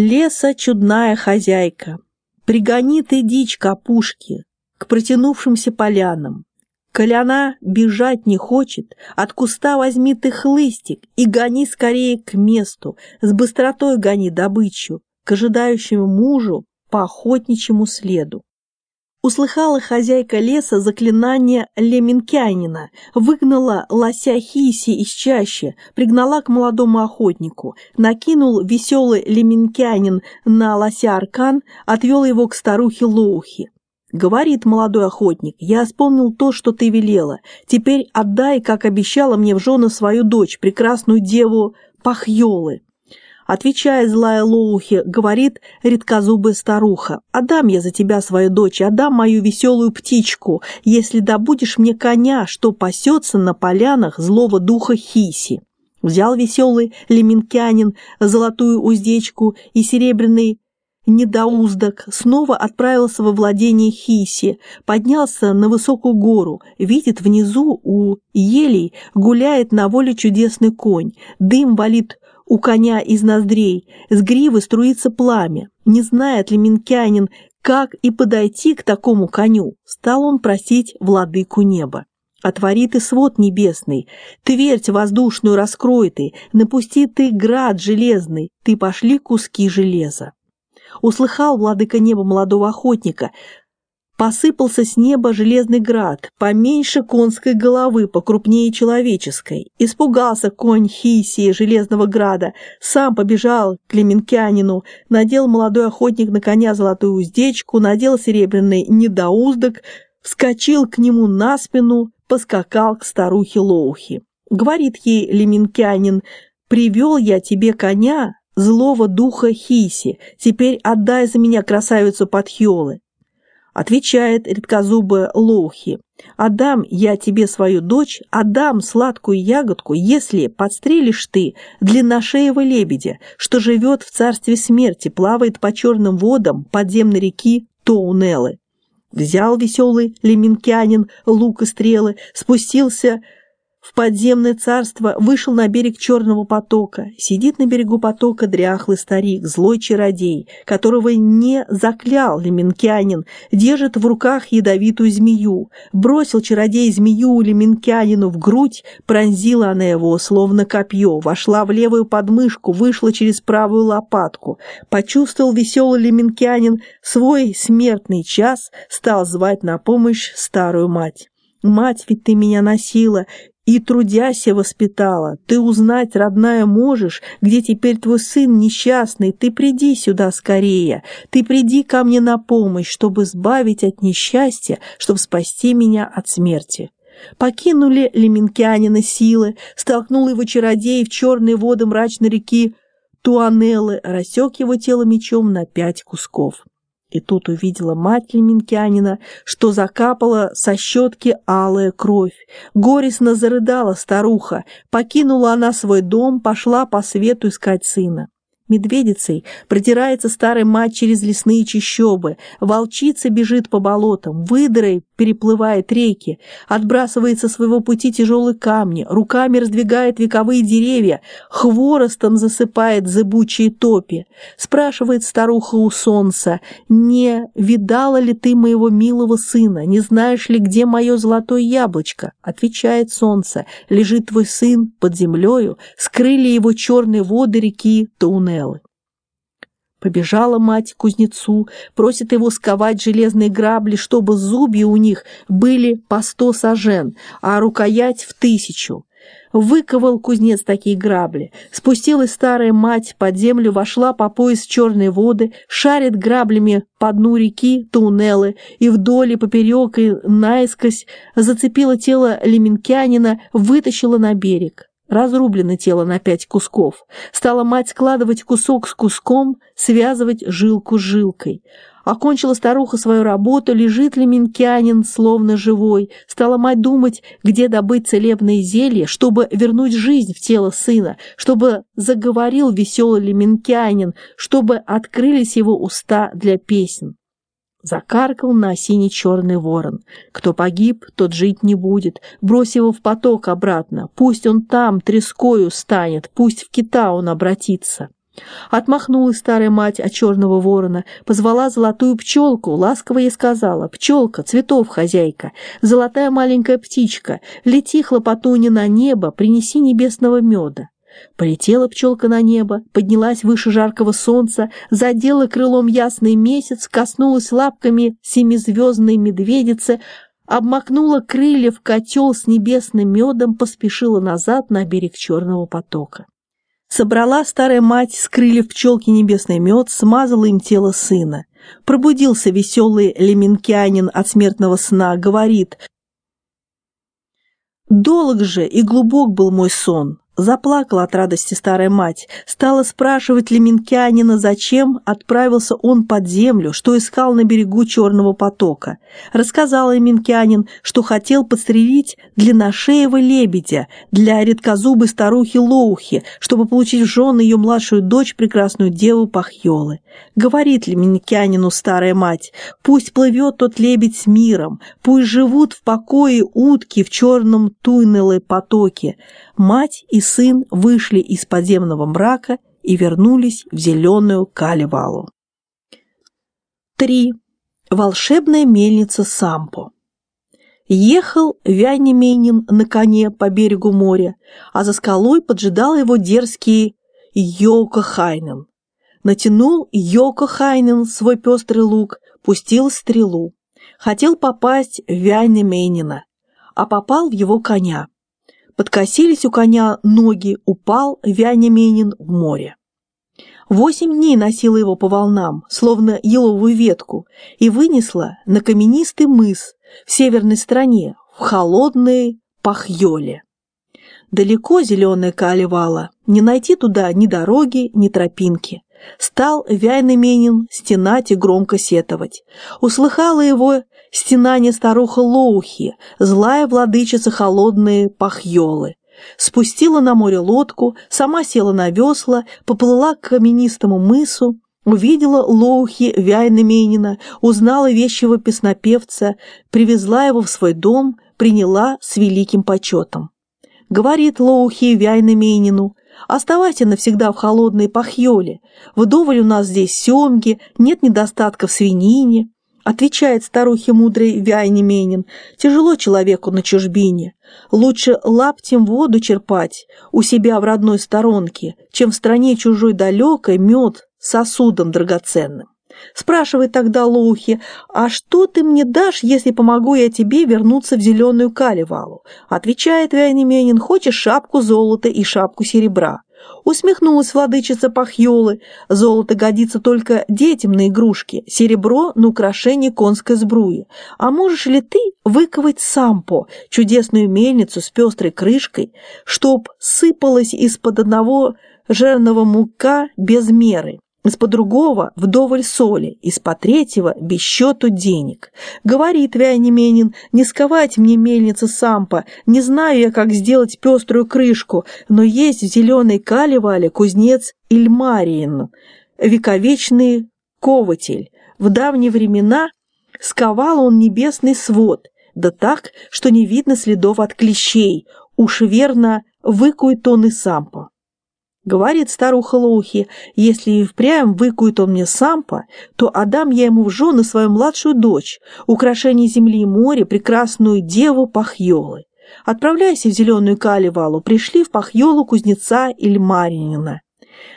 Леса чудная хозяйка, пригони ты дичь к опушке, к протянувшимся полянам. Коляна бежать не хочет, от куста возьми ты хлыстик и гони скорее к месту, с быстротой гони добычу, к ожидающему мужу по охотничьему следу. Услыхала хозяйка леса заклинание Леменкянина, выгнала лося Хиси из чащи, пригнала к молодому охотнику, накинул веселый Леменкянин на лося аркан, отвел его к старухе Лоухи. Говорит молодой охотник, я вспомнил то, что ты велела. Теперь отдай, как обещала мне в жены свою дочь, прекрасную деву Пахьолы. Отвечая злая Лоухи, говорит редкозубая старуха, «Отдам я за тебя свою дочь, отдам мою веселую птичку, если добудешь мне коня, что пасется на полянах злого духа Хиси». Взял веселый леменкянин золотую уздечку и серебряный недоуздок, снова отправился во владение Хиси, поднялся на высокую гору, видит внизу у елей гуляет на воле чудесный конь, дым валит у коня из ноздрей, с гривы струится пламя. Не знает ли Минкянин, как и подойти к такому коню, стал он просить владыку неба. Отвори ты свод небесный, твердь воздушную раскрой ты, напусти ты град железный, ты пошли куски железа. Услыхал владыка неба молодого охотника, Посыпался с неба железный град, поменьше конской головы, покрупнее человеческой. Испугался конь Хисии железного града, сам побежал к Клеменкянину, надел молодой охотник на коня золотую уздечку, надел серебряный недоуздок, вскочил к нему на спину, поскакал к старухе Лоухи. Говорит ей Леменкянин, «Привел я тебе коня, злого духа Хиси, теперь отдай за меня красавицу Подхиолы». Отвечает редкозубая Лоухи. «Отдам я тебе свою дочь, отдам сладкую ягодку, если подстрелишь ты длинношеего лебедя, что живет в царстве смерти, плавает по черным водам подземной реки Тоунеллы». Взял веселый леменкянин лук и стрелы, спустился в подземное царство, вышел на берег Черного потока. Сидит на берегу потока дряхлый старик, злой чародей, которого не заклял леменкянин, держит в руках ядовитую змею. Бросил чародей змею леменкянину в грудь, пронзила она его, словно копье, вошла в левую подмышку, вышла через правую лопатку. Почувствовал веселый леменкянин свой смертный час, стал звать на помощь старую мать. «Мать ведь ты меня носила, и трудяся воспитала. Ты узнать, родная, можешь, где теперь твой сын несчастный. Ты приди сюда скорее. Ты приди ко мне на помощь, чтобы избавить от несчастья, чтобы спасти меня от смерти». Покинули леменкянина силы, столкнул его чародей в черные воды мрачной реки Туанеллы, рассек его тело мечом на пять кусков. И тут увидела мать Леменкянина, что закапала со щетки алая кровь. Горестно зарыдала старуха. Покинула она свой дом, пошла по свету искать сына медведицей продирается старый мать через лесные чащобы, волчица бежит по болотам, выдрой переплывает реки, отбрасывает со своего пути тяжелые камни, руками раздвигает вековые деревья, хворостом засыпает зыбучие топи. Спрашивает старуха у солнца, не видала ли ты моего милого сына, не знаешь ли, где мое золотое яблочко? Отвечает солнце, лежит твой сын под землею, скрыли его черные воды реки Тауне. Побежала мать к кузнецу, просит его сковать железные грабли, чтобы зубья у них были по сто сажен, а рукоять в тысячу. Выковал кузнец такие грабли. Спустилась старая мать под землю, вошла по пояс в черные воды, шарит граблями по дну реки Тунеллы и вдоль и поперек и наискось зацепила тело леменкянина, вытащила на берег. Разрублено тело на пять кусков. Стала мать складывать кусок с куском, связывать жилку с жилкой. Окончила старуха свою работу, лежит ли Минкянин, словно живой. Стала мать думать, где добыть целебное зелье, чтобы вернуть жизнь в тело сына, чтобы заговорил веселый Леменкянин, чтобы открылись его уста для песен. Закаркал на осине черный ворон. Кто погиб, тот жить не будет. Брось его в поток обратно. Пусть он там трескою станет, пусть в кита он обратится. Отмахнулась старая мать от черного ворона, позвала золотую пчелку, ласково ей сказала, «Пчелка, цветов хозяйка, золотая маленькая птичка, лети, хлопотуня, на небо, принеси небесного меда». Полетела пчелка на небо, поднялась выше жаркого солнца, задела крылом ясный месяц, коснулась лапками семизвездной медведицы, обмакнула крылья в котел с небесным медом, поспешила назад на берег черного потока. Собрала старая мать с крыльев пчелки небесный мед, смазала им тело сына. Пробудился веселый леменкянин от смертного сна, говорит, «Долг же и глубок был мой сон, Заплакала от радости старая мать, стала спрашивать Леменкянина, зачем отправился он под землю, что искал на берегу Черного потока. Рассказал Леменкянин, что хотел подстрелить длинношеего лебедя для редкозубой старухи Лоухи, чтобы получить в жены ее младшую дочь, прекрасную деву Пахьолы. Говорит Леменкянину старая мать, пусть плывет тот лебедь с миром, пусть живут в покое утки в черном туйнелой потоке. Мать и сын вышли из подземного мрака и вернулись в зеленую Калевалу. 3. Волшебная мельница Сампо Ехал Вянименин на коне по берегу моря, а за скалой поджидал его дерзкий Йока Хайнен. Натянул Йока Хайнен свой пестрый лук, пустил стрелу. Хотел попасть в Вянименина, а попал в его коня. Подкосились у коня ноги, упал Вяня в море. Восемь дней носила его по волнам, словно еловую ветку, и вынесла на каменистый мыс в северной стране, в холодные Пахьоле. Далеко зеленая калевала, не найти туда ни дороги, ни тропинки. Стал Вяйный стенать и громко сетовать. Услыхала его стенание старуха Лоухи, злая владычица холодные пахьолы. Спустила на море лодку, сама села на весла, поплыла к каменистому мысу, увидела Лоухи Вяйна узнала вещего песнопевца, привезла его в свой дом, приняла с великим почетом. Говорит Лоухи Вяйна Оставайся навсегда в холодной пахьоле. Вдоволь у нас здесь семги, нет недостатка в свинине. Отвечает старухе мудрый Вяйнеменин, тяжело человеку на чужбине. Лучше лаптем воду черпать у себя в родной сторонке, чем в стране чужой далекой мед сосудом драгоценным. Спрашивает тогда Лоухи, «А что ты мне дашь, если помогу я тебе вернуться в зеленую калевалу?» Отвечает Вяйнеменин, «Хочешь шапку золота и шапку серебра?» Усмехнулась владычица Пахьолы. Золото годится только детям на игрушки, серебро на украшение конской сбруи. А можешь ли ты выковать сампо, чудесную мельницу с пестрой крышкой, чтоб сыпалась из-под одного жирного мука без меры? Из-под другого вдоволь соли, из-под третьего без счету денег. Говорит Вяйнеменин, не сковать мне мельница сампа, не знаю я, как сделать пеструю крышку, но есть в зеленой калевале кузнец Ильмариин, вековечный кователь. В давние времена сковал он небесный свод, да так, что не видно следов от клещей, уж верно выкует он и сампа. Говорит старуха Лоухи, если и впрямь выкует он мне сампа, то отдам я ему в жены свою младшую дочь, украшение земли и моря, прекрасную деву Пахьолы. Отправляйся в зеленую калевалу, пришли в Пахьолу кузнеца Ильмаринина.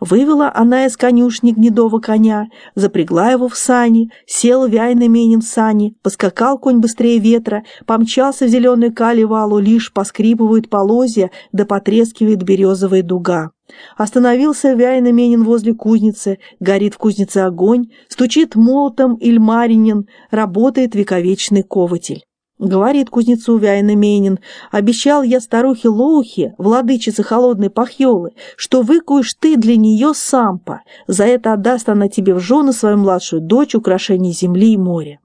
Вывела она из конюшни гнедого коня, запрягла его в сани, сел вяйный менем в сани, поскакал конь быстрее ветра, помчался в зеленую калевалу, лишь поскрипывают полозья, да потрескивает березовая дуга. Остановился Вяйна Менин возле кузницы, горит в кузнице огонь, стучит молотом Ильмаринин, работает вековечный кователь. Говорит кузнецу Вяйна Менин, обещал я старухе Лоухе, владычице холодной пахьолы, что выкуешь ты для нее сампа, за это отдаст она тебе в жены свою младшую дочь украшение земли и моря.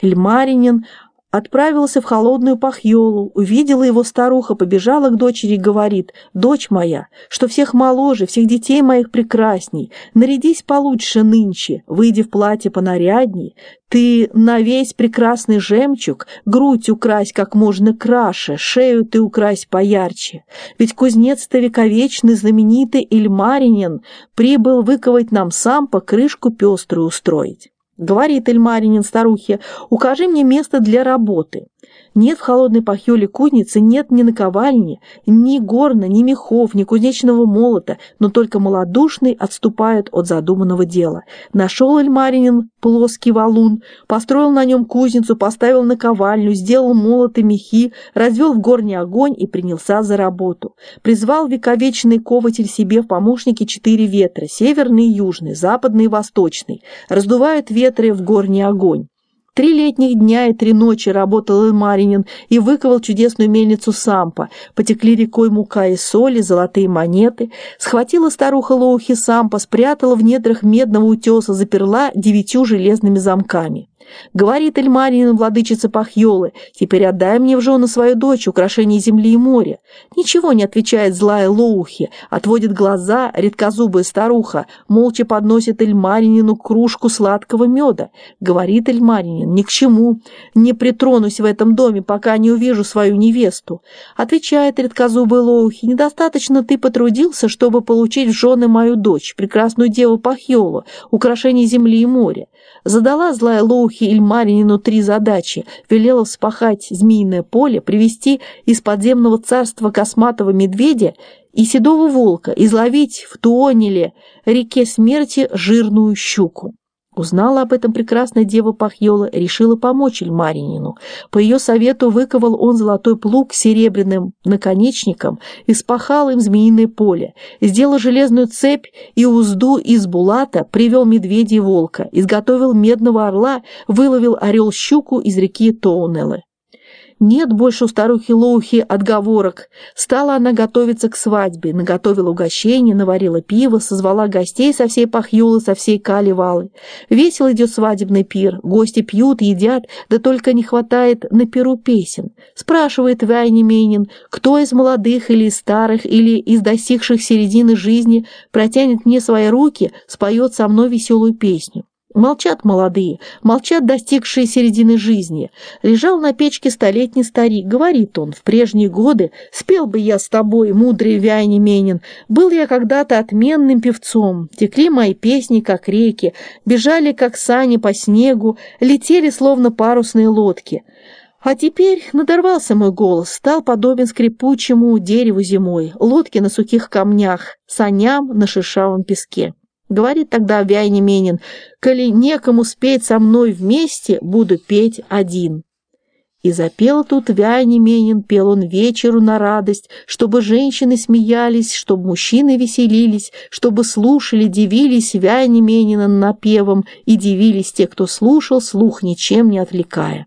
Ильмаринин Отправился в холодную пахьолу, увидела его старуха, побежала к дочери и говорит, «Дочь моя, что всех моложе, всех детей моих прекрасней, нарядись получше нынче, выйди в платье понарядней, ты на весь прекрасный жемчуг, грудь укрась как можно краше, шею ты укрась поярче. Ведь кузнец-то вековечный, знаменитый Ильмаринин, прибыл выковать нам сам по крышку пеструю устроить». Говорит Эльмаринин старухе, укажи мне место для работы. Нет в холодной пахюле кузницы, нет ни наковальни, ни горна, ни мехов, ни кузнечного молота, но только малодушный отступает от задуманного дела. Нашел Эльмаринин плоский валун, построил на нем кузницу, поставил наковальню, сделал молот и мехи, развел в горне огонь и принялся за работу. Призвал вековечный кователь себе в помощники четыре ветра, северный и южный, западный и восточный, раздувает ветры в горне огонь. Три летних дня и три ночи работал Илмаринин и выковал чудесную мельницу Сампа. Потекли рекой мука и соли, золотые монеты. Схватила старуха Лоухи Сампа, спрятала в недрах медного утеса, заперла девятью железными замками. Говорит Эльмарин, владычица Пахьолы, теперь отдай мне в жены свою дочь, украшение земли и моря. Ничего не отвечает злая Лоухи, отводит глаза редкозубая старуха, молча подносит Эльмаринину кружку сладкого меда. Говорит Эльмаринин, ни к чему, не притронусь в этом доме, пока не увижу свою невесту. Отвечает редкозубая Лоухи, недостаточно ты потрудился, чтобы получить в жены мою дочь, прекрасную деву Пахьолу, украшение земли и моря. Задала злая Лоухи Ильмаринину три задачи. Велела вспахать змеиное поле, привести из подземного царства косматого медведя и седого волка, изловить в Туонеле, реке смерти, жирную щуку. Узнала об этом прекрасная дева Пахьола, решила помочь Ильмаринину. По ее совету выковал он золотой плуг с серебряным наконечником спахал им змеиное поле. Сделал железную цепь и узду из булата, привел медведя и волка, изготовил медного орла, выловил орел-щуку из реки Тоунеллы. Нет больше у старухи Лоухи отговорок. Стала она готовиться к свадьбе, наготовила угощение, наварила пиво, созвала гостей со всей пахьюлы, со всей каливалы. Весело идет свадебный пир, гости пьют, едят, да только не хватает на пиру песен. Спрашивает Вайни Менин, кто из молодых или из старых, или из достигших середины жизни протянет мне свои руки, споет со мной веселую песню. Молчат молодые, молчат достигшие середины жизни. Лежал на печке столетний старик, говорит он, в прежние годы спел бы я с тобой, мудрый Вяйни Менин, был я когда-то отменным певцом, текли мои песни, как реки, бежали, как сани по снегу, летели, словно парусные лодки. А теперь надорвался мой голос, стал подобен скрипучему дереву зимой, лодке на сухих камнях, саням на шершавом песке. Говорит тогда Вяйни Менин, «Коли некому спеть со мной вместе, буду петь один». И запел тут Вяйни Менин, пел он вечеру на радость, чтобы женщины смеялись, чтобы мужчины веселились, чтобы слушали, дивились Вяйни Менина напевом и дивились те, кто слушал, слух ничем не отвлекая.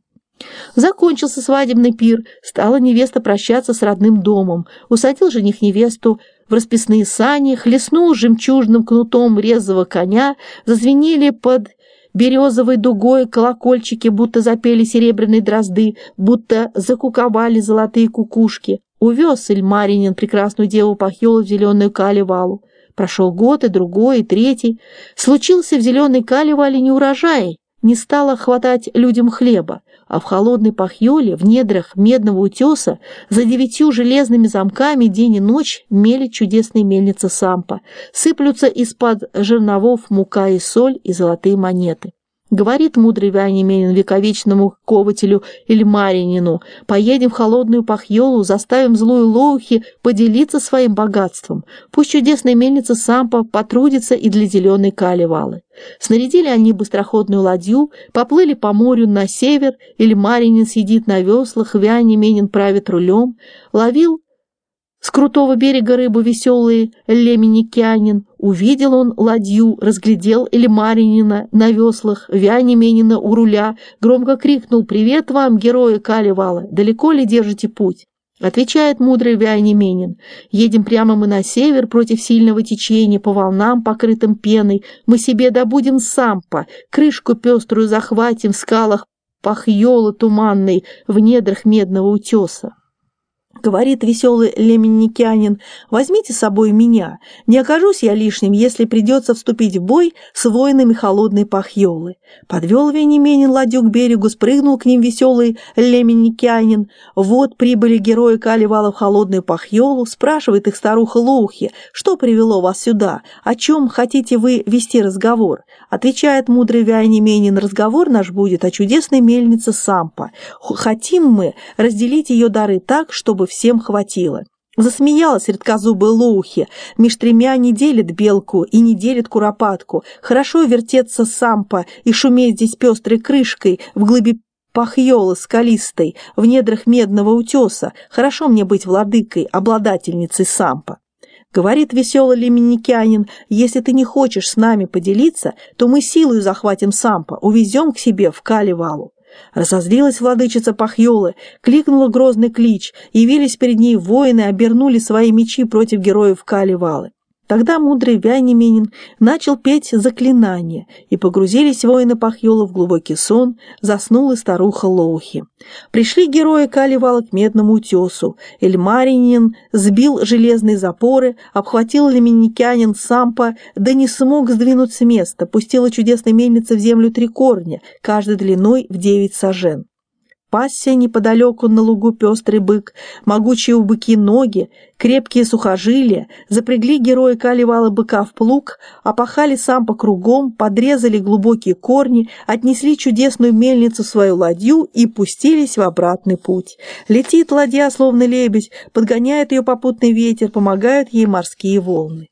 Закончился свадебный пир, стала невеста прощаться с родным домом, усадил жених невесту в расписные сани, хлестнул жемчужным кнутом резвого коня, зазвенели под березовой дугой колокольчики, будто запели серебряные дрозды, будто закуковали золотые кукушки. Увез Ильмаринин прекрасную деву Пахьолу в зеленую калевалу. Прошел год, и другой, и третий. Случился в зеленой калевале неурожай, не стало хватать людям хлеба а в холодной пахьоле, в недрах медного утеса, за девятью железными замками день и ночь мелит чудесные мельницы сампа, сыплются из-под жерновов мука и соль и золотые монеты. Говорит мудрый Вянименин вековечному кователю Ильмаринину, поедем в холодную пахьолу, заставим злую Лоухи поделиться своим богатством. Пусть чудесная мельница Сампа потрудится и для зеленой калевалы. Снарядили они быстроходную ладью, поплыли по морю на север, Ильмаринин сидит на веслах, Вянименин правит рулем, ловил с крутого берега рыбу веселый Леменикянин. Увидел он ладью, разглядел Эльмаринина на веслах, Вянименина у руля, громко крикнул «Привет вам, герои Калевала! Далеко ли держите путь?» Отвечает мудрый Вянименин. «Едем прямо мы на север против сильного течения, по волнам, покрытым пеной. Мы себе добудем сампа, крышку пеструю захватим, в скалах пахьолы туманной в недрах медного утеса. Говорит веселый леменникянин, возьмите с собой меня, не окажусь я лишним, если придется вступить в бой с воинами холодной пахьолы. Подвел Венименин ладью к берегу, спрыгнул к ним веселый леменникянин. Вот прибыли герои Каливала в холодную пахьолу, спрашивает их старуха Лоухи, что привело вас сюда, о чем хотите вы вести разговор. Отвечает мудрый Венименин, разговор наш будет о чудесной мельнице Сампа. Хотим мы разделить ее дары так, чтобы всем хватило. Засмеялась редкозубая Лоухи. Меж тремя не делит белку и не делит куропатку. Хорошо вертеться сампа и шуметь здесь пестрой крышкой в глыбе пахьолы скалистой, в недрах медного утеса. Хорошо мне быть владыкой, обладательницей сампа. Говорит веселый леменникянин, если ты не хочешь с нами поделиться, то мы силою захватим сампа, увезем к себе в Каливалу. Разозлилась владычица Пахьолы, кликнула грозный клич, явились перед ней воины, обернули свои мечи против героев Каливалы. Тогда мудрый Вянименин начал петь заклинание, и погрузились воины Пахьола в глубокий сон, заснула старуха Лоухи. Пришли герои Каливала к медному утесу. Эльмаринин сбил железные запоры, обхватил леменникянин сампа, да не смог сдвинуть с места, пустила чудесная мельница в землю три корня, каждый длиной в девять сажен. Пасся неподалеку на лугу пестрый бык, могучие у быки ноги, крепкие сухожилия, запрягли герои каливала быка в плуг, опахали сам по кругом, подрезали глубокие корни, отнесли чудесную мельницу в свою ладью и пустились в обратный путь. Летит ладья, словно лебедь, подгоняет ее попутный ветер, помогают ей морские волны.